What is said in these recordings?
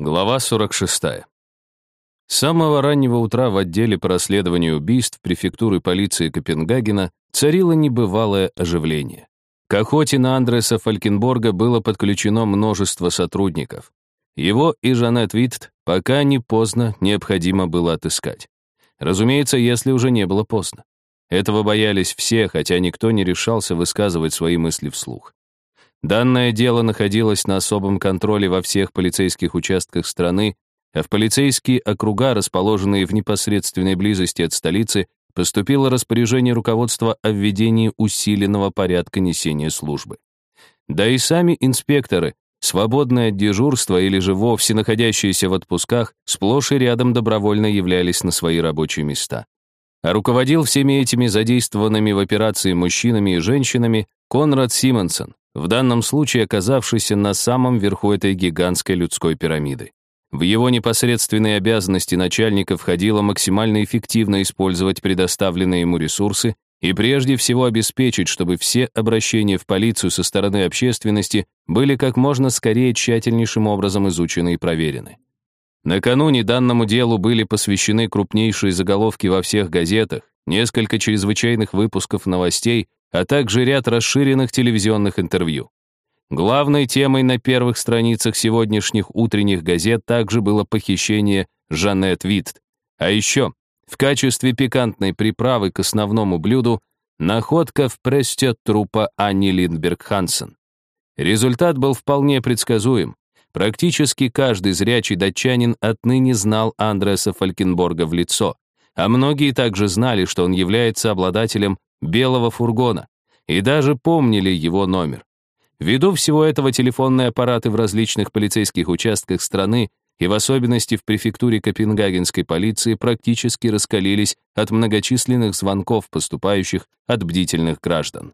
Глава 46. С самого раннего утра в отделе по расследованию убийств префектуры полиции Копенгагена царило небывалое оживление. К охоте на Андреса Фалькенборга было подключено множество сотрудников. Его и Жанет Витт пока не поздно необходимо было отыскать. Разумеется, если уже не было поздно. Этого боялись все, хотя никто не решался высказывать свои мысли вслух. Данное дело находилось на особом контроле во всех полицейских участках страны, а в полицейские округа, расположенные в непосредственной близости от столицы, поступило распоряжение руководства о введении усиленного порядка несения службы. Да и сами инспекторы, свободное от дежурства или же вовсе находящиеся в отпусках, сплошь и рядом добровольно являлись на свои рабочие места. А руководил всеми этими задействованными в операции мужчинами и женщинами Конрад Симонсон, в данном случае оказавшийся на самом верху этой гигантской людской пирамиды. В его непосредственные обязанности начальника входило максимально эффективно использовать предоставленные ему ресурсы и прежде всего обеспечить, чтобы все обращения в полицию со стороны общественности были как можно скорее тщательнейшим образом изучены и проверены. Накануне данному делу были посвящены крупнейшие заголовки во всех газетах, несколько чрезвычайных выпусков новостей, а также ряд расширенных телевизионных интервью. Главной темой на первых страницах сегодняшних утренних газет также было похищение Жанет Витт. А еще, в качестве пикантной приправы к основному блюду, находка в прессе трупа Анни Линдберг Хансен. Результат был вполне предсказуем. Практически каждый зрячий датчанин отныне знал Андреаса Фалькенборга в лицо, а многие также знали, что он является обладателем белого фургона, и даже помнили его номер. Ввиду всего этого телефонные аппараты в различных полицейских участках страны и в особенности в префектуре Копенгагенской полиции практически раскалились от многочисленных звонков, поступающих от бдительных граждан.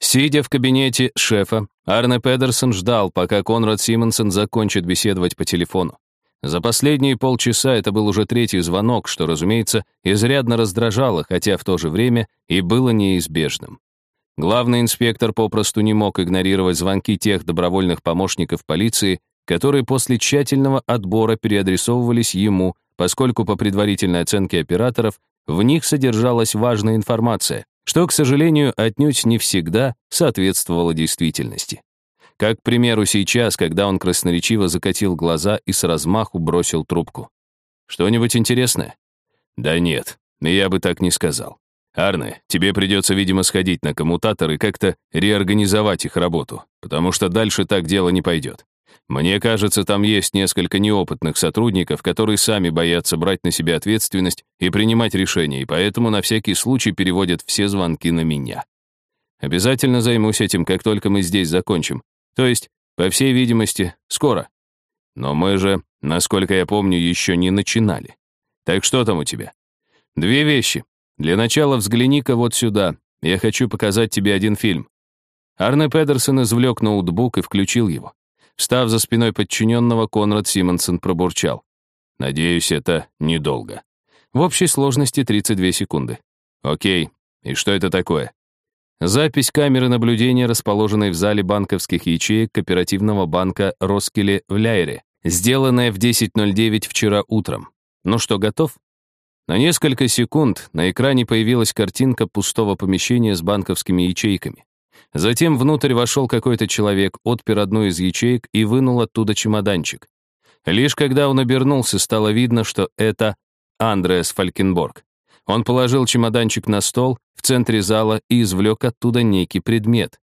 Сидя в кабинете шефа, Арне Педерсон ждал, пока Конрад Симонсон закончит беседовать по телефону. За последние полчаса это был уже третий звонок, что, разумеется, изрядно раздражало, хотя в то же время и было неизбежным. Главный инспектор попросту не мог игнорировать звонки тех добровольных помощников полиции, которые после тщательного отбора переадресовывались ему, поскольку по предварительной оценке операторов в них содержалась важная информация, что, к сожалению, отнюдь не всегда соответствовало действительности. Как, к примеру, сейчас, когда он красноречиво закатил глаза и с размаху бросил трубку. «Что-нибудь интересное?» «Да нет, я бы так не сказал. Арне, тебе придется, видимо, сходить на коммутатор и как-то реорганизовать их работу, потому что дальше так дело не пойдет. Мне кажется, там есть несколько неопытных сотрудников, которые сами боятся брать на себя ответственность и принимать решения, и поэтому на всякий случай переводят все звонки на меня. Обязательно займусь этим, как только мы здесь закончим, то есть, по всей видимости, скоро. Но мы же, насколько я помню, еще не начинали. Так что там у тебя? Две вещи. Для начала взгляни-ка вот сюда. Я хочу показать тебе один фильм. Арне Педерсон извлек ноутбук и включил его. Встав за спиной подчиненного, Конрад Симонсон пробурчал. Надеюсь, это недолго. В общей сложности 32 секунды. Окей. И что это такое? Запись камеры наблюдения, расположенной в зале банковских ячеек кооперативного банка Роскеле в Ляйре, сделанная в 10.09 вчера утром. Ну что, готов? На несколько секунд на экране появилась картинка пустого помещения с банковскими ячейками. Затем внутрь вошел какой-то человек, отпер одну из ячеек и вынул оттуда чемоданчик. Лишь когда он обернулся, стало видно, что это Андреас Фалькенборг. Он положил чемоданчик на стол в центре зала и извлек оттуда некий предмет.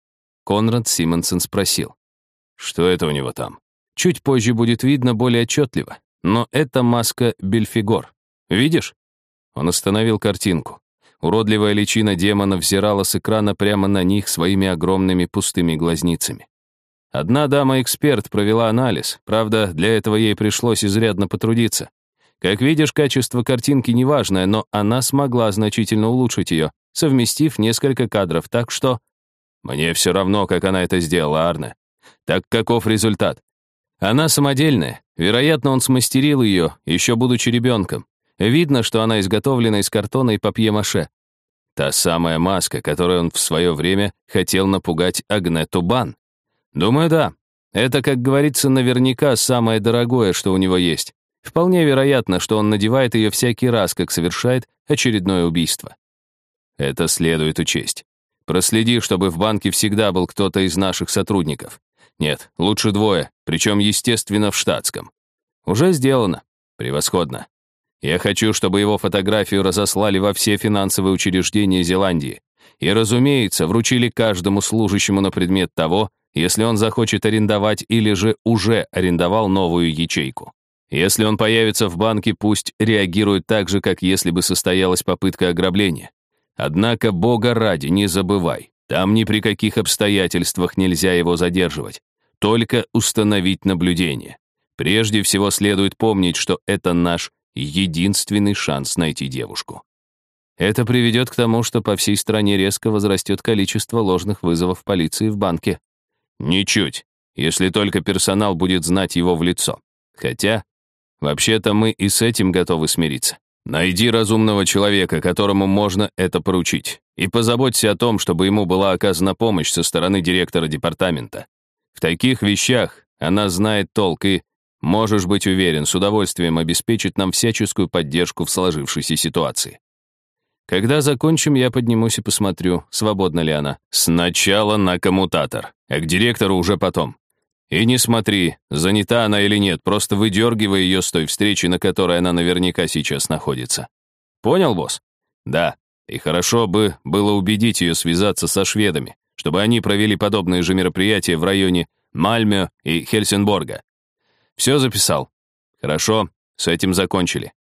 Конрад Симонсон спросил. «Что это у него там?» Чуть позже будет видно более отчетливо. Но это маска Бельфигор. Видишь? Он остановил картинку. Уродливая личина демона взирала с экрана прямо на них своими огромными пустыми глазницами. Одна дама-эксперт провела анализ, правда, для этого ей пришлось изрядно потрудиться. Как видишь, качество картинки неважное, но она смогла значительно улучшить ее, совместив несколько кадров, так что... Мне все равно, как она это сделала, Арне. Так каков результат? Она самодельная. Вероятно, он смастерил ее, еще будучи ребенком. Видно, что она изготовлена из картона и папье-маше. Та самая маска, которой он в свое время хотел напугать Агнету Бан. Думаю, да. Это, как говорится, наверняка самое дорогое, что у него есть. Вполне вероятно, что он надевает ее всякий раз, как совершает очередное убийство. Это следует учесть. Проследи, чтобы в банке всегда был кто-то из наших сотрудников. Нет, лучше двое, причем, естественно, в штатском. Уже сделано. Превосходно. Я хочу, чтобы его фотографию разослали во все финансовые учреждения Зеландии. И, разумеется, вручили каждому служащему на предмет того, если он захочет арендовать или же уже арендовал новую ячейку. Если он появится в банке, пусть реагирует так же, как если бы состоялась попытка ограбления. Однако, бога ради, не забывай, там ни при каких обстоятельствах нельзя его задерживать, только установить наблюдение. Прежде всего следует помнить, что это наш единственный шанс найти девушку. Это приведет к тому, что по всей стране резко возрастет количество ложных вызовов полиции в банке. Ничуть, если только персонал будет знать его в лицо. Хотя, вообще-то мы и с этим готовы смириться. Найди разумного человека, которому можно это поручить, и позаботься о том, чтобы ему была оказана помощь со стороны директора департамента. В таких вещах она знает толк и, можешь быть уверен, с удовольствием обеспечит нам всяческую поддержку в сложившейся ситуации. Когда закончим, я поднимусь и посмотрю, свободна ли она. Сначала на коммутатор, а к директору уже потом. И не смотри, занята она или нет, просто выдергивай ее с той встречи, на которой она наверняка сейчас находится. Понял, босс? Да. И хорошо бы было убедить ее связаться со шведами, чтобы они провели подобные же мероприятия в районе Мальмё и Хельсинборга. Все записал. Хорошо, с этим закончили.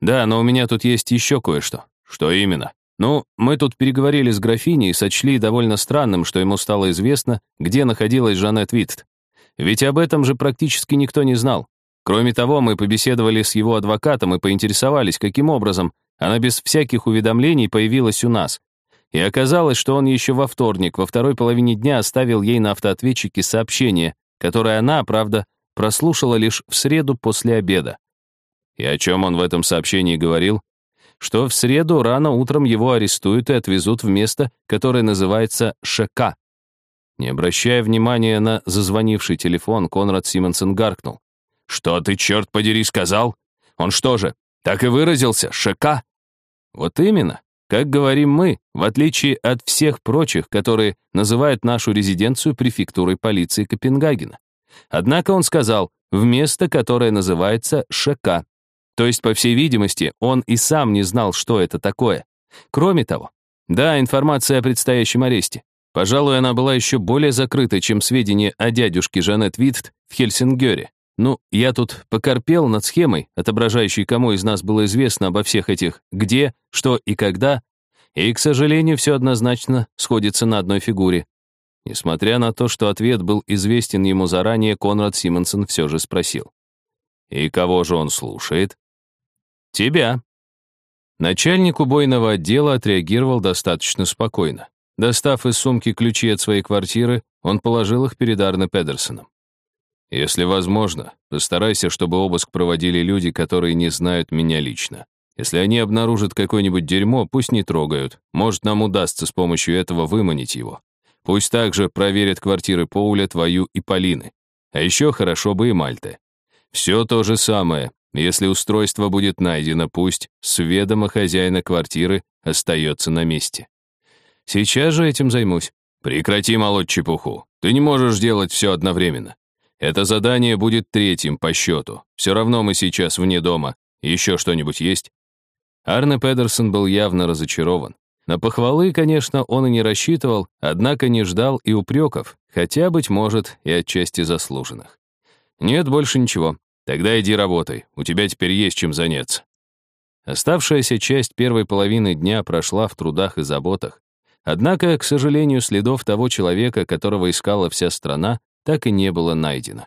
Да, но у меня тут есть еще кое-что. Что именно? Ну, мы тут переговорили с графиней и сочли довольно странным, что ему стало известно, где находилась Жанет Витт. Ведь об этом же практически никто не знал. Кроме того, мы побеседовали с его адвокатом и поинтересовались, каким образом она без всяких уведомлений появилась у нас. И оказалось, что он еще во вторник, во второй половине дня оставил ей на автоответчике сообщение, которое она, правда, прослушала лишь в среду после обеда. И о чем он в этом сообщении говорил? что в среду рано утром его арестуют и отвезут в место, которое называется ШК. Не обращая внимания на зазвонивший телефон, Конрад Симонсен гаркнул. «Что ты, черт подери, сказал? Он что же, так и выразился, ШК?» «Вот именно. Как говорим мы, в отличие от всех прочих, которые называют нашу резиденцию префектурой полиции Копенгагена. Однако он сказал, в место, которое называется ШК, то есть, по всей видимости, он и сам не знал, что это такое. Кроме того, да, информация о предстоящем аресте. Пожалуй, она была еще более закрытой, чем сведения о дядюшке Жанет Витт в Хельсингере. Ну, я тут покорпел над схемой, отображающей, кому из нас было известно обо всех этих «где», «что» и «когда», и, к сожалению, все однозначно сходится на одной фигуре. Несмотря на то, что ответ был известен ему заранее, Конрад Симонсон все же спросил. «И кого же он слушает?» «Тебя». Начальник убойного отдела отреагировал достаточно спокойно. Достав из сумки ключи от своей квартиры, он положил их перед Арне Педерсоном. «Если возможно, постарайся, чтобы обыск проводили люди, которые не знают меня лично. Если они обнаружат какое-нибудь дерьмо, пусть не трогают. Может, нам удастся с помощью этого выманить его. Пусть также проверят квартиры Поуля, твою и Полины. А еще хорошо бы и Мальты. Все то же самое, если устройство будет найдено, пусть с ведома хозяина квартиры остается на месте. Сейчас же этим займусь. Прекрати молоть чепуху. Ты не можешь делать все одновременно. Это задание будет третьим по счету. Все равно мы сейчас вне дома. Еще что-нибудь есть? Арне Педерсон был явно разочарован. На похвалы, конечно, он и не рассчитывал, однако не ждал и упреков, хотя, быть может, и отчасти заслуженных. Нет больше ничего. Тогда иди работай, у тебя теперь есть чем заняться. Оставшаяся часть первой половины дня прошла в трудах и заботах. Однако, к сожалению, следов того человека, которого искала вся страна, так и не было найдено.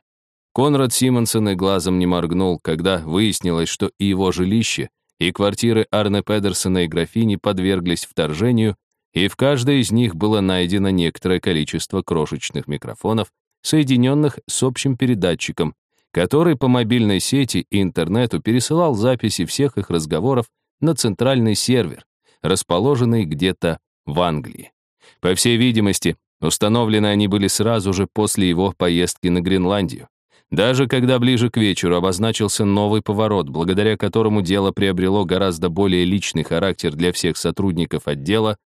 Конрад Симонсон и глазом не моргнул, когда выяснилось, что и его жилище, и квартиры Арне Педерсона и графини подверглись вторжению, и в каждой из них было найдено некоторое количество крошечных микрофонов, соединенных с общим передатчиком, который по мобильной сети и интернету пересылал записи всех их разговоров на центральный сервер, расположенный где-то в Англии. По всей видимости, Установлены они были сразу же после его поездки на Гренландию. Даже когда ближе к вечеру обозначился новый поворот, благодаря которому дело приобрело гораздо более личный характер для всех сотрудников отдела,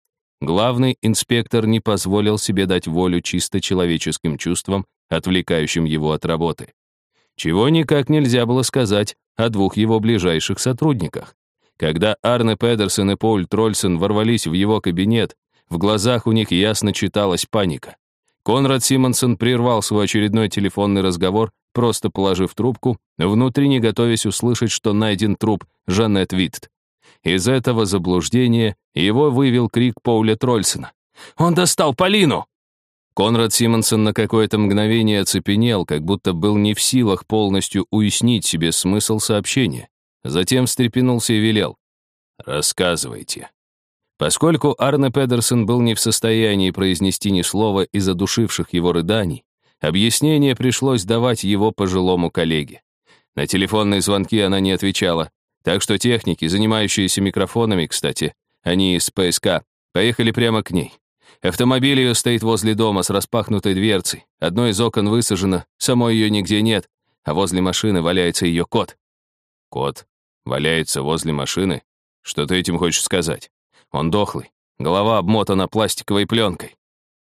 главный инспектор не позволил себе дать волю чисто человеческим чувствам, отвлекающим его от работы. Чего никак нельзя было сказать о двух его ближайших сотрудниках. Когда Арне Педерсон и Пауль Трольсен ворвались в его кабинет, в глазах у них ясно читалась паника. Конрад Симонсон прервал свой очередной телефонный разговор, просто положив трубку, внутренне готовясь услышать, что найден труп Жанет Витт. Из этого заблуждения его вывел крик Пауля Трольсона. «Он достал Полину!» Конрад Симонсон на какое-то мгновение оцепенел, как будто был не в силах полностью уяснить себе смысл сообщения. Затем встрепенулся и велел. «Рассказывайте». Поскольку Арне Педерсон был не в состоянии произнести ни слова из задушивших его рыданий, объяснение пришлось давать его пожилому коллеге. На телефонные звонки она не отвечала, так что техники, занимающиеся микрофонами, кстати, они из ПСК, поехали прямо к ней. Автомобиль ее стоит возле дома с распахнутой дверцей, одно из окон высажено, самой ее нигде нет, а возле машины валяется ее кот. Кот валяется возле машины? Что ты этим хочешь сказать? Он дохлый. Голова обмотана пластиковой пленкой.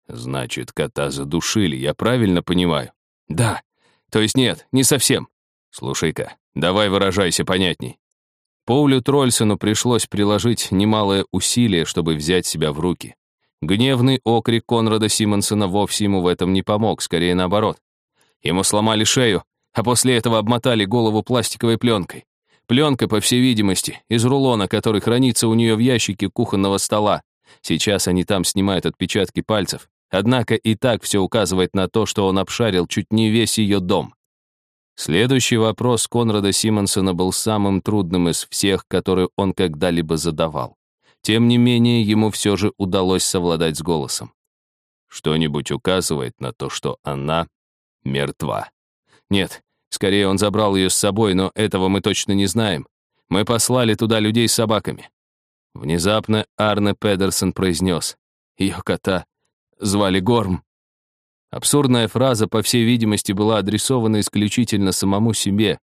Значит, кота задушили, я правильно понимаю? Да. То есть нет, не совсем. Слушай-ка, давай выражайся понятней. Поулю Трольсону пришлось приложить немалое усилие, чтобы взять себя в руки. Гневный окрик Конрада Симонсона вовсе ему в этом не помог, скорее наоборот. Ему сломали шею, а после этого обмотали голову пластиковой пленкой. Пленка, по всей видимости, из рулона, который хранится у нее в ящике кухонного стола. Сейчас они там снимают отпечатки пальцев. Однако и так все указывает на то, что он обшарил чуть не весь ее дом. Следующий вопрос Конрада Симонсона был самым трудным из всех, которые он когда-либо задавал. Тем не менее, ему все же удалось совладать с голосом. Что-нибудь указывает на то, что она мертва. Нет, Скорее, он забрал ее с собой, но этого мы точно не знаем. Мы послали туда людей с собаками. Внезапно Арне Педерсон произнес. Ее кота звали Горм. Абсурдная фраза, по всей видимости, была адресована исключительно самому себе.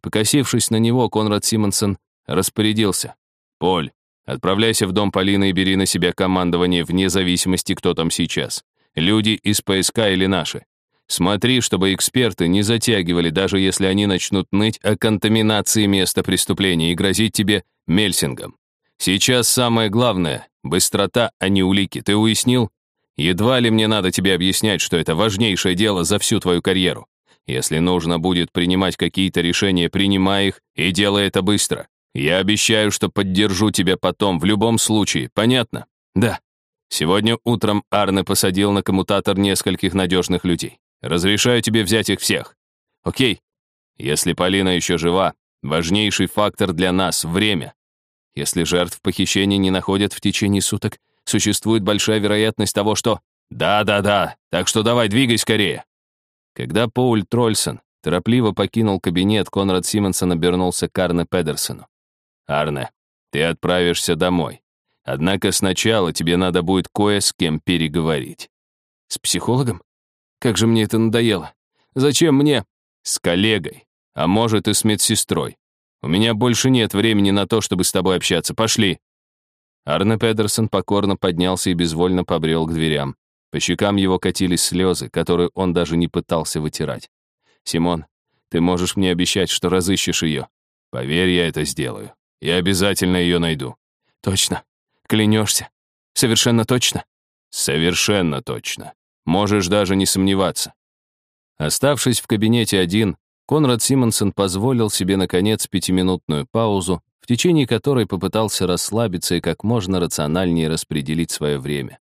Покосившись на него, Конрад Симонсон распорядился. «Поль, отправляйся в дом Полины и бери на себя командование вне зависимости, кто там сейчас. Люди из ПСК или наши. Смотри, чтобы эксперты не затягивали, даже если они начнут ныть о контаминации места преступления и грозить тебе мельсингом. Сейчас самое главное — быстрота, а не улики. Ты уяснил? Едва ли мне надо тебе объяснять, что это важнейшее дело за всю твою карьеру. Если нужно будет принимать какие-то решения, принимай их и делай это быстро. Я обещаю, что поддержу тебя потом в любом случае, понятно? Да. Сегодня утром Арне посадил на коммутатор нескольких надежных людей. Разрешаю тебе взять их всех. Окей. Если Полина еще жива, важнейший фактор для нас — время. Если жертв похищения не находят в течение суток, существует большая вероятность того, что... Да-да-да, так что давай, двигай скорее. Когда Поуль Трольсон торопливо покинул кабинет, Конрад Симонсон обернулся к Арне Педерсону. «Арне, ты отправишься домой. Однако сначала тебе надо будет кое с кем переговорить». «С психологом?» Как же мне это надоело. Зачем мне? С коллегой. А может, и с медсестрой. У меня больше нет времени на то, чтобы с тобой общаться. Пошли. Арне Педерсон покорно поднялся и безвольно побрел к дверям. По щекам его катились слезы, которые он даже не пытался вытирать. «Симон, ты можешь мне обещать, что разыщешь ее?» «Поверь, я это сделаю. Я обязательно ее найду». «Точно? Клянешься? Совершенно точно?» «Совершенно точно. Можешь даже не сомневаться. Оставшись в кабинете один, Конрад Симонсон позволил себе, наконец, пятиминутную паузу, в течение которой попытался расслабиться и как можно рациональнее распределить свое время.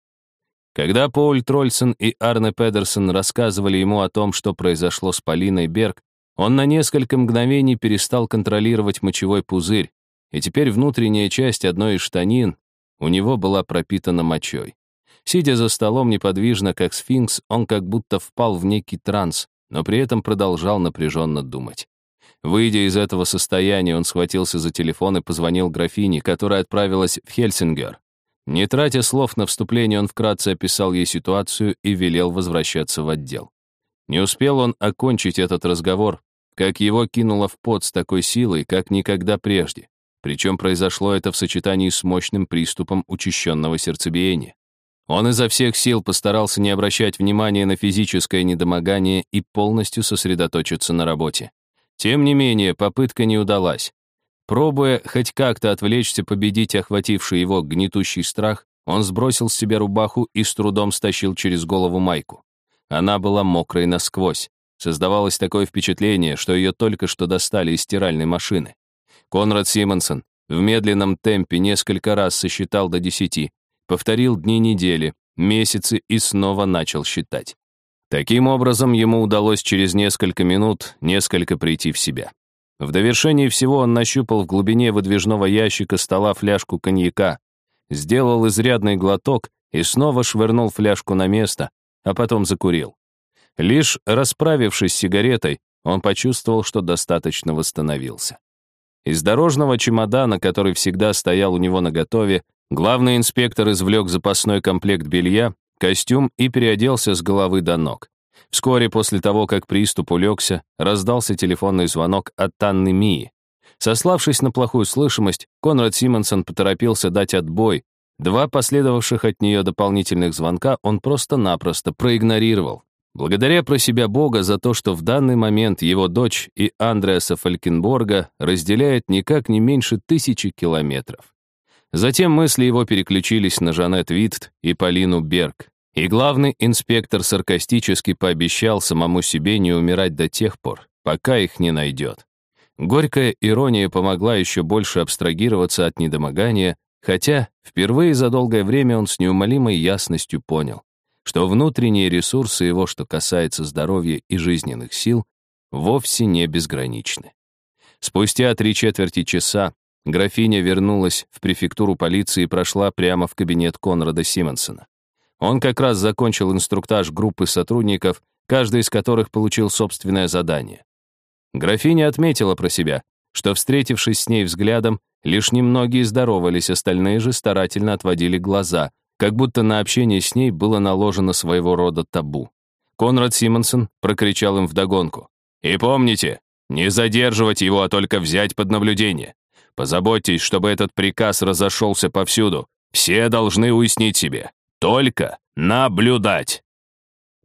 Когда Пауль Трольсон и Арне Педерсон рассказывали ему о том, что произошло с Полиной Берг, он на несколько мгновений перестал контролировать мочевой пузырь, и теперь внутренняя часть одной из штанин у него была пропитана мочой. Сидя за столом неподвижно, как сфинкс, он как будто впал в некий транс, но при этом продолжал напряженно думать. Выйдя из этого состояния, он схватился за телефон и позвонил графине, которая отправилась в Хельсингер. Не тратя слов на вступление, он вкратце описал ей ситуацию и велел возвращаться в отдел. Не успел он окончить этот разговор, как его кинуло в пот с такой силой, как никогда прежде. Причем произошло это в сочетании с мощным приступом учащенного сердцебиения. Он изо всех сил постарался не обращать внимания на физическое недомогание и полностью сосредоточиться на работе. Тем не менее, попытка не удалась. Пробуя хоть как-то отвлечься, победить охвативший его гнетущий страх, он сбросил с себя рубаху и с трудом стащил через голову майку. Она была мокрой насквозь. Создавалось такое впечатление, что ее только что достали из стиральной машины. Конрад Симонсон в медленном темпе несколько раз сосчитал до десяти, повторил дни недели, месяцы и снова начал считать. Таким образом, ему удалось через несколько минут несколько прийти в себя. В довершении всего он нащупал в глубине выдвижного ящика стола фляжку коньяка, сделал изрядный глоток и снова швырнул фляжку на место, а потом закурил. Лишь расправившись с сигаретой, он почувствовал, что достаточно восстановился. Из дорожного чемодана, который всегда стоял у него наготове, главный инспектор извлек запасной комплект белья, костюм и переоделся с головы до ног. Вскоре после того, как приступ улегся, раздался телефонный звонок от Анны Мии. Сославшись на плохую слышимость, Конрад Симонсон поторопился дать отбой. Два последовавших от нее дополнительных звонка он просто-напросто проигнорировал, Благодаря про себя Бога за то, что в данный момент его дочь и Андреаса Фалькенборга разделяет никак не меньше тысячи километров. Затем мысли его переключились на Жанет Витт и Полину Берг. И главный инспектор саркастически пообещал самому себе не умирать до тех пор, пока их не найдет. Горькая ирония помогла еще больше абстрагироваться от недомогания, хотя впервые за долгое время он с неумолимой ясностью понял что внутренние ресурсы его, что касается здоровья и жизненных сил, вовсе не безграничны. Спустя три четверти часа графиня вернулась в префектуру полиции и прошла прямо в кабинет Конрада Симонсона. Он как раз закончил инструктаж группы сотрудников, каждый из которых получил собственное задание. Графиня отметила про себя, что, встретившись с ней взглядом, лишь немногие здоровались, остальные же старательно отводили глаза, как будто на общение с ней было наложено своего рода табу. Конрад Симонсон прокричал им вдогонку. «И помните, не задерживать его, а только взять под наблюдение. Позаботьтесь, чтобы этот приказ разошелся повсюду. Все должны уяснить себе. Только наблюдать!»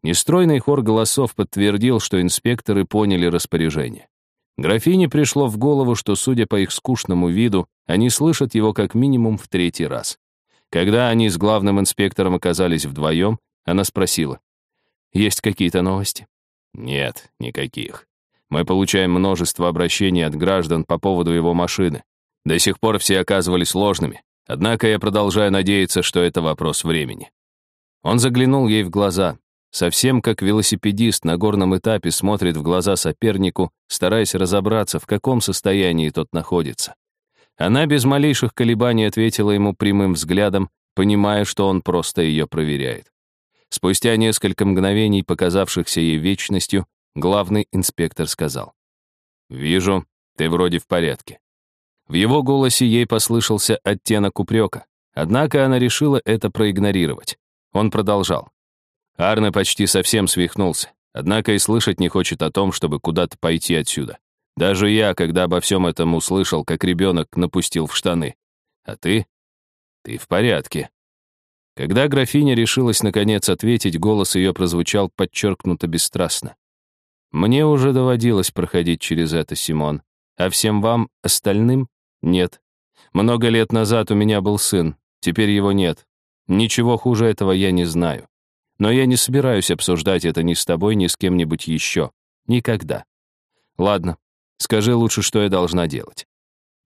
Нестройный хор голосов подтвердил, что инспекторы поняли распоряжение. Графине пришло в голову, что, судя по их скучному виду, они слышат его как минимум в третий раз. Когда они с главным инспектором оказались вдвоем, она спросила, «Есть какие-то новости?» «Нет, никаких. Мы получаем множество обращений от граждан по поводу его машины. До сих пор все оказывались ложными, однако я продолжаю надеяться, что это вопрос времени». Он заглянул ей в глаза, совсем как велосипедист на горном этапе смотрит в глаза сопернику, стараясь разобраться, в каком состоянии тот находится. Она без малейших колебаний ответила ему прямым взглядом, понимая, что он просто ее проверяет. Спустя несколько мгновений, показавшихся ей вечностью, главный инспектор сказал. «Вижу, ты вроде в порядке». В его голосе ей послышался оттенок упрека, однако она решила это проигнорировать. Он продолжал. Арне почти совсем свихнулся, однако и слышать не хочет о том, чтобы куда-то пойти отсюда. Даже я, когда обо всем этом услышал, как ребенок напустил в штаны. А ты? Ты в порядке. Когда графиня решилась наконец ответить, голос ее прозвучал подчеркнуто бесстрастно. «Мне уже доводилось проходить через это, Симон. А всем вам, остальным, нет. Много лет назад у меня был сын, теперь его нет. Ничего хуже этого я не знаю. Но я не собираюсь обсуждать это ни с тобой, ни с кем-нибудь еще. Никогда. Ладно, Скажи лучше, что я должна делать».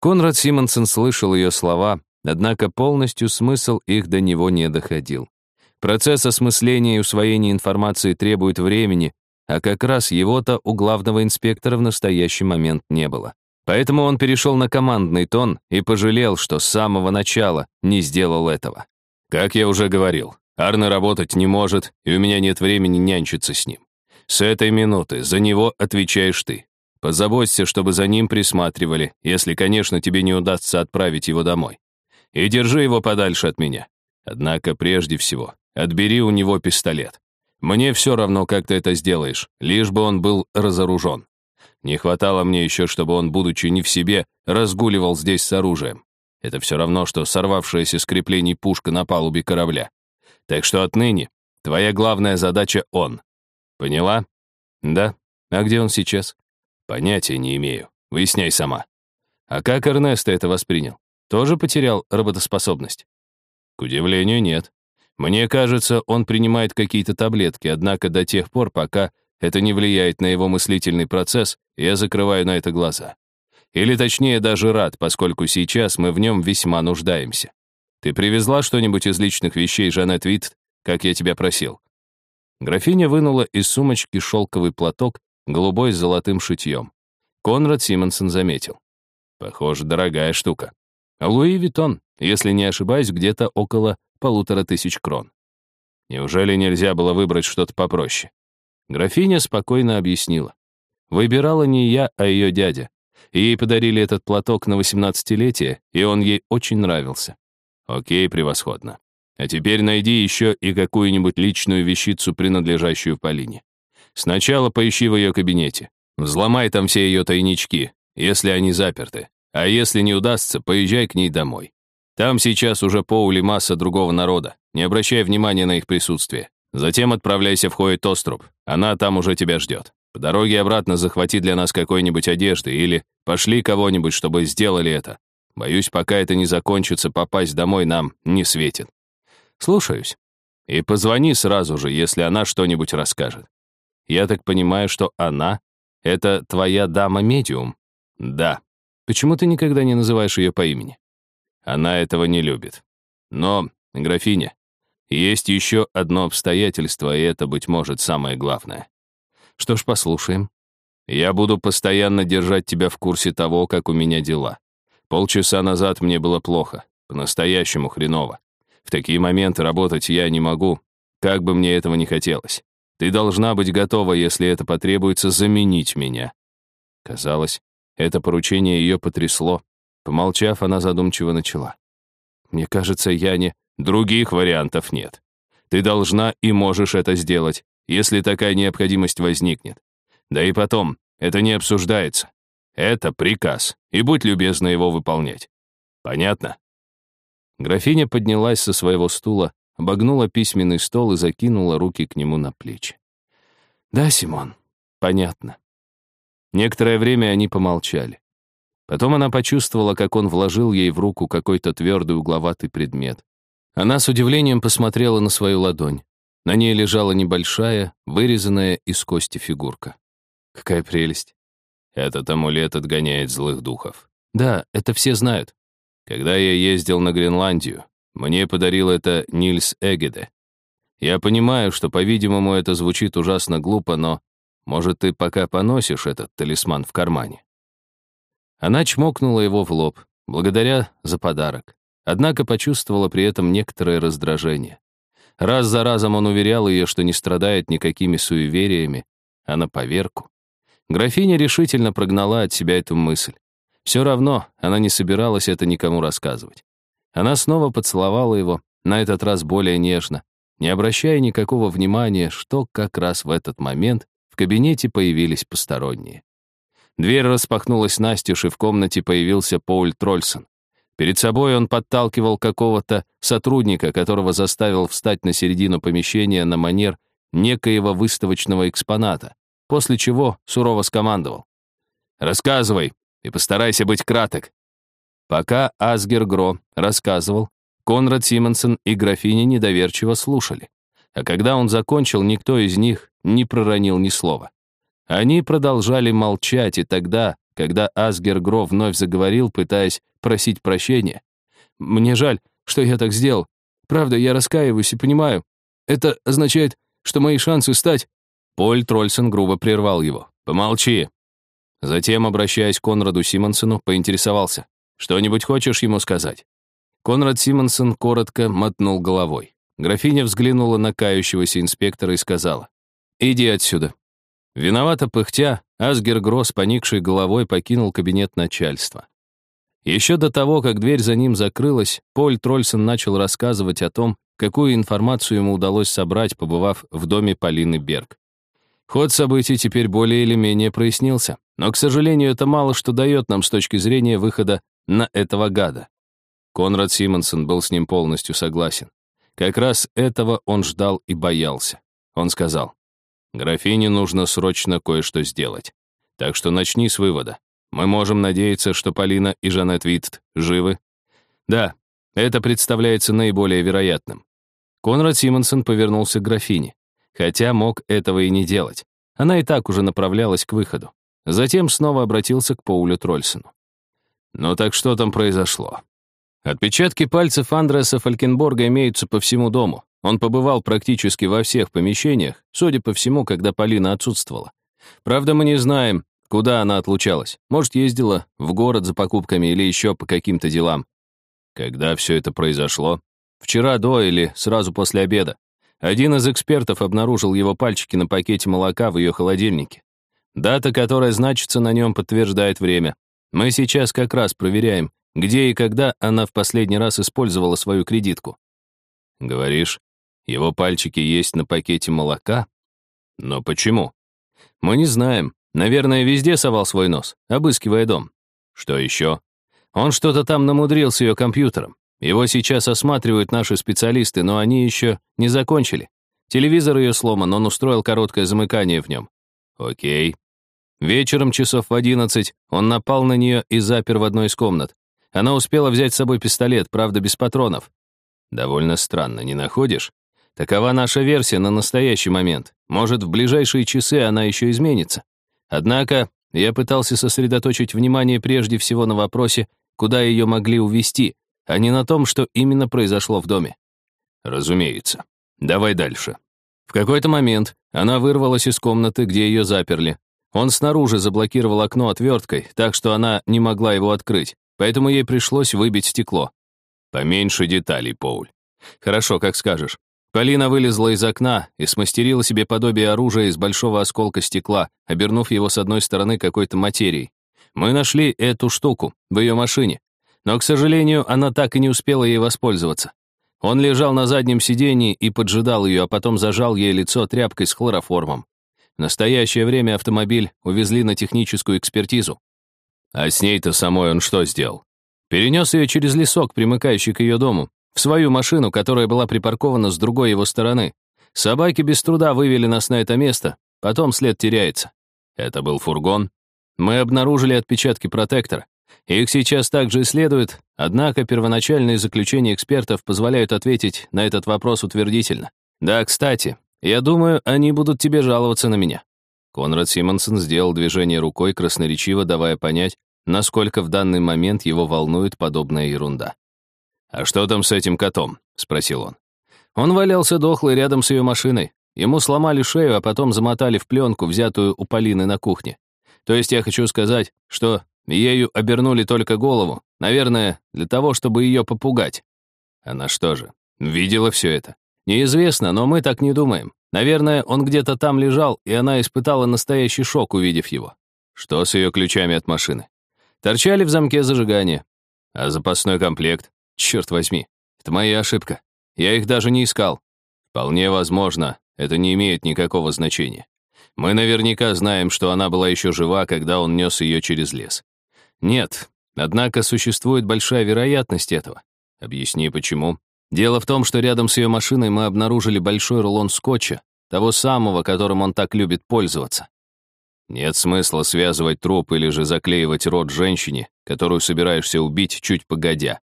Конрад Симонсон слышал ее слова, однако полностью смысл их до него не доходил. Процесс осмысления и усвоения информации требует времени, а как раз его-то у главного инспектора в настоящий момент не было. Поэтому он перешел на командный тон и пожалел, что с самого начала не сделал этого. Как я уже говорил, Арне работать не может, и у меня нет времени нянчиться с ним. С этой минуты за него отвечаешь ты. Позаботься, чтобы за ним присматривали, если, конечно, тебе не удастся отправить его домой. И держи его подальше от меня. Однако прежде всего отбери у него пистолет. Мне все равно, как ты это сделаешь, лишь бы он был разоружен. Не хватало мне еще, чтобы он, будучи не в себе, разгуливал здесь с оружием. Это все равно, что сорвавшаяся с креплений пушка на палубе корабля. Так что отныне твоя главная задача — он. Поняла? Да. А где он сейчас? Понятия не имею. Выясняй сама. А как Эрнесто это воспринял? Тоже потерял работоспособность? К удивлению, нет. Мне кажется, он принимает какие-то таблетки, однако до тех пор, пока это не влияет на его мыслительный процесс, я закрываю на это глаза. Или точнее даже рад, поскольку сейчас мы в нем весьма нуждаемся. Ты привезла что-нибудь из личных вещей Жанет Витт, как я тебя просил?» Графиня вынула из сумочки шелковый платок, голубой с золотым шитьем. Конрад Симонсон заметил. «Похоже, дорогая штука. Луи Виттон, если не ошибаюсь, где-то около полутора тысяч крон. Неужели нельзя было выбрать что-то попроще?» Графиня спокойно объяснила. Выбирала не я, а ее дядя. Ей подарили этот платок на восемнадцатилетие, и он ей очень нравился. Окей, превосходно. А теперь найди еще и какую-нибудь личную вещицу, принадлежащую Полине. Сначала поищи в ее кабинете. Взломай там все ее тайнички, если они заперты. А если не удастся, поезжай к ней домой. Там сейчас уже Поули масса другого народа. Не обращай внимания на их присутствие. Затем отправляйся в Хоет-Оструб. Она там уже тебя ждет. По дороге обратно захвати для нас какой-нибудь одежды или пошли кого-нибудь, чтобы сделали это. Боюсь, пока это не закончится, попасть домой нам не светит. Слушаюсь. И позвони сразу же, если она что-нибудь расскажет. Я так понимаю, что она — это твоя дама-медиум? Да. Почему ты никогда не называешь ее по имени? Она этого не любит. Но, графиня, есть еще одно обстоятельство, и это, быть может, самое главное. Что ж, послушаем. Я буду постоянно держать тебя в курсе того, как у меня дела. Полчаса назад мне было плохо, по-настоящему хреново. В такие моменты работать я не могу, как бы мне этого не хотелось. Ты должна быть готова, если это потребуется, заменить меня». Казалось, это поручение ее потрясло. Помолчав, она задумчиво начала. «Мне кажется, я не... Других вариантов нет. Ты должна и можешь это сделать если такая необходимость возникнет. Да и потом, это не обсуждается. Это приказ, и будь любезна его выполнять. Понятно?» Графиня поднялась со своего стула, обогнула письменный стол и закинула руки к нему на плечи. «Да, Симон, понятно». Некоторое время они помолчали. Потом она почувствовала, как он вложил ей в руку какой-то твердый угловатый предмет. Она с удивлением посмотрела на свою ладонь. На ней лежала небольшая, вырезанная из кости фигурка. Какая прелесть. Этот амулет отгоняет злых духов. Да, это все знают. Когда я ездил на Гренландию, мне подарил это Нильс Эгеде. Я понимаю, что, по-видимому, это звучит ужасно глупо, но, может, ты пока поносишь этот талисман в кармане. Она чмокнула его в лоб, благодаря за подарок, однако почувствовала при этом некоторое раздражение. Раз за разом он уверял ее, что не страдает никакими суевериями, а на поверку. Графиня решительно прогнала от себя эту мысль. Все равно она не собиралась это никому рассказывать. Она снова поцеловала его, на этот раз более нежно, не обращая никакого внимания, что как раз в этот момент в кабинете появились посторонние. Дверь распахнулась настежь, и в комнате появился Поуль Трольсон. Перед собой он подталкивал какого-то сотрудника, которого заставил встать на середину помещения на манер некоего выставочного экспоната, после чего сурово скомандовал. «Рассказывай, и постарайся быть краток». Пока Асгер Гро рассказывал, Конрад Симонсон и графиня недоверчиво слушали. А когда он закончил, никто из них не проронил ни слова. Они продолжали молчать, и тогда когда Асгер Гро вновь заговорил, пытаясь просить прощения. «Мне жаль, что я так сделал. Правда, я раскаиваюсь и понимаю. Это означает, что мои шансы стать...» Поль Трольсон грубо прервал его. «Помолчи». Затем, обращаясь к Конраду Симонсону, поинтересовался. «Что-нибудь хочешь ему сказать?» Конрад Симонсон коротко мотнул головой. Графиня взглянула на кающегося инспектора и сказала. «Иди отсюда». Виновато пыхтя, Асгер Гросс, поникший головой, покинул кабинет начальства. Еще до того, как дверь за ним закрылась, Поль Трольсон начал рассказывать о том, какую информацию ему удалось собрать, побывав в доме Полины Берг. Ход событий теперь более или менее прояснился, но, к сожалению, это мало что дает нам с точки зрения выхода на этого гада. Конрад Симонсон был с ним полностью согласен. Как раз этого он ждал и боялся. Он сказал, «Графине нужно срочно кое-что сделать. Так что начни с вывода. Мы можем надеяться, что Полина и Жанет Витт живы?» «Да, это представляется наиболее вероятным». Конрад Симонсон повернулся к графине, хотя мог этого и не делать. Она и так уже направлялась к выходу. Затем снова обратился к Поулю Трольсону. «Ну так что там произошло?» Отпечатки пальцев Андреаса Фалькенборга имеются по всему дому. Он побывал практически во всех помещениях, судя по всему, когда Полина отсутствовала. Правда, мы не знаем, куда она отлучалась. Может, ездила в город за покупками или еще по каким-то делам. Когда все это произошло? Вчера до или сразу после обеда. Один из экспертов обнаружил его пальчики на пакете молока в ее холодильнике. Дата, которая значится на нем, подтверждает время. Мы сейчас как раз проверяем, где и когда она в последний раз использовала свою кредитку. Говоришь, его пальчики есть на пакете молока? Но почему? Мы не знаем. Наверное, везде совал свой нос, обыскивая дом. Что еще? Он что-то там намудрил с ее компьютером. Его сейчас осматривают наши специалисты, но они еще не закончили. Телевизор ее сломан, он устроил короткое замыкание в нем. Окей. Вечером часов в одиннадцать он напал на нее и запер в одной из комнат. Она успела взять с собой пистолет, правда, без патронов. Довольно странно, не находишь? Такова наша версия на настоящий момент. Может, в ближайшие часы она еще изменится. Однако я пытался сосредоточить внимание прежде всего на вопросе, куда ее могли увезти, а не на том, что именно произошло в доме. Разумеется. Давай дальше. В какой-то момент она вырвалась из комнаты, где ее заперли. Он снаружи заблокировал окно отверткой, так что она не могла его открыть поэтому ей пришлось выбить стекло. Поменьше деталей, Поуль. Хорошо, как скажешь. Полина вылезла из окна и смастерила себе подобие оружия из большого осколка стекла, обернув его с одной стороны какой-то материей. Мы нашли эту штуку в ее машине, но, к сожалению, она так и не успела ей воспользоваться. Он лежал на заднем сидении и поджидал ее, а потом зажал ей лицо тряпкой с хлороформом. В настоящее время автомобиль увезли на техническую экспертизу. А с ней-то самой он что сделал? Перенес ее через лесок, примыкающий к ее дому, в свою машину, которая была припаркована с другой его стороны. Собаки без труда вывели нас на это место, потом след теряется. Это был фургон. Мы обнаружили отпечатки протектора. Их сейчас также исследуют, однако первоначальные заключения экспертов позволяют ответить на этот вопрос утвердительно. Да, кстати, я думаю, они будут тебе жаловаться на меня. Конрад Симонсон сделал движение рукой, красноречиво давая понять, насколько в данный момент его волнует подобная ерунда. «А что там с этим котом?» — спросил он. Он валялся дохлый рядом с ее машиной. Ему сломали шею, а потом замотали в пленку, взятую у Полины на кухне. То есть я хочу сказать, что ею обернули только голову, наверное, для того, чтобы ее попугать. Она что же, видела все это? Неизвестно, но мы так не думаем. Наверное, он где-то там лежал, и она испытала настоящий шок, увидев его. Что с ее ключами от машины? Торчали в замке зажигания. А запасной комплект? Черт возьми, это моя ошибка. Я их даже не искал. Вполне возможно, это не имеет никакого значения. Мы наверняка знаем, что она была еще жива, когда он нес ее через лес. Нет, однако существует большая вероятность этого. Объясни, почему. Дело в том, что рядом с ее машиной мы обнаружили большой рулон скотча, того самого, которым он так любит пользоваться. Нет смысла связывать труп или же заклеивать рот женщине, которую собираешься убить чуть погодя.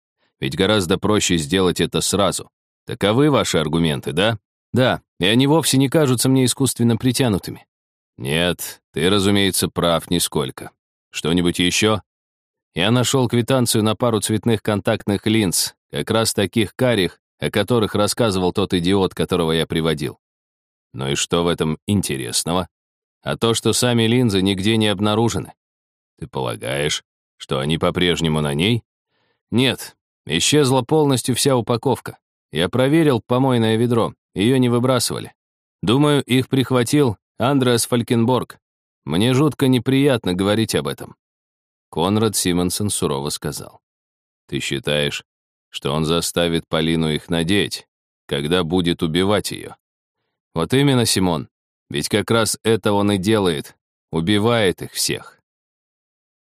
Ведь гораздо проще сделать это сразу. Таковы ваши аргументы, да? Да, и они вовсе не кажутся мне искусственно притянутыми. Нет, ты, разумеется, прав нисколько. Что-нибудь еще? Я нашел квитанцию на пару цветных контактных линз, как раз таких карих, о которых рассказывал тот идиот, которого я приводил. Ну и что в этом интересного? А то, что сами линзы нигде не обнаружены. Ты полагаешь, что они по-прежнему на ней? Нет, исчезла полностью вся упаковка. Я проверил помойное ведро, ее не выбрасывали. Думаю, их прихватил Андреас Фалькенборг. Мне жутко неприятно говорить об этом. Конрад Симонсон сурово сказал. Ты считаешь, что он заставит Полину их надеть, когда будет убивать ее? Вот именно, Симон. Ведь как раз это он и делает. Убивает их всех.